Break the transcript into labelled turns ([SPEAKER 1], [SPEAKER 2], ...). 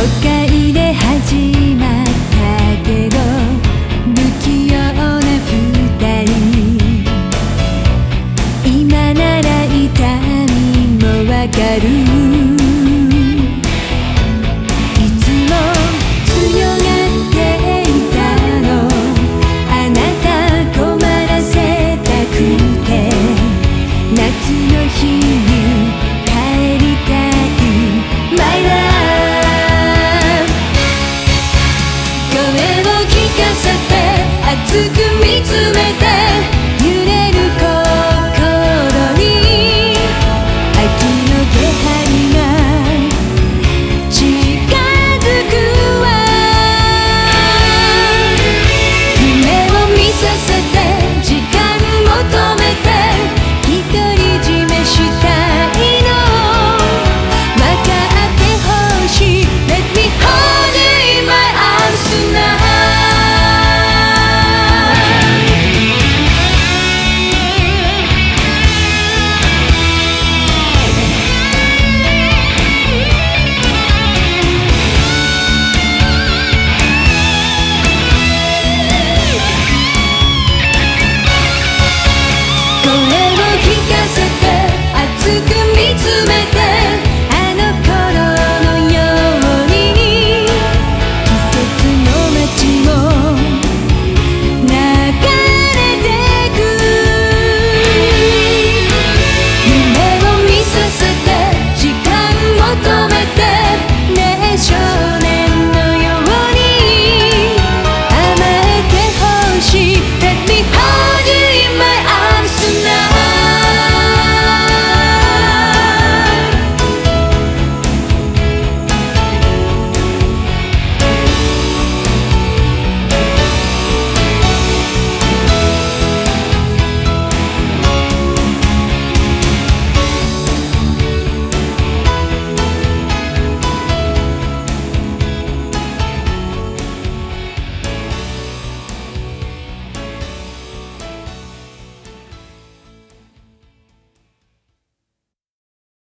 [SPEAKER 1] 都会で初めて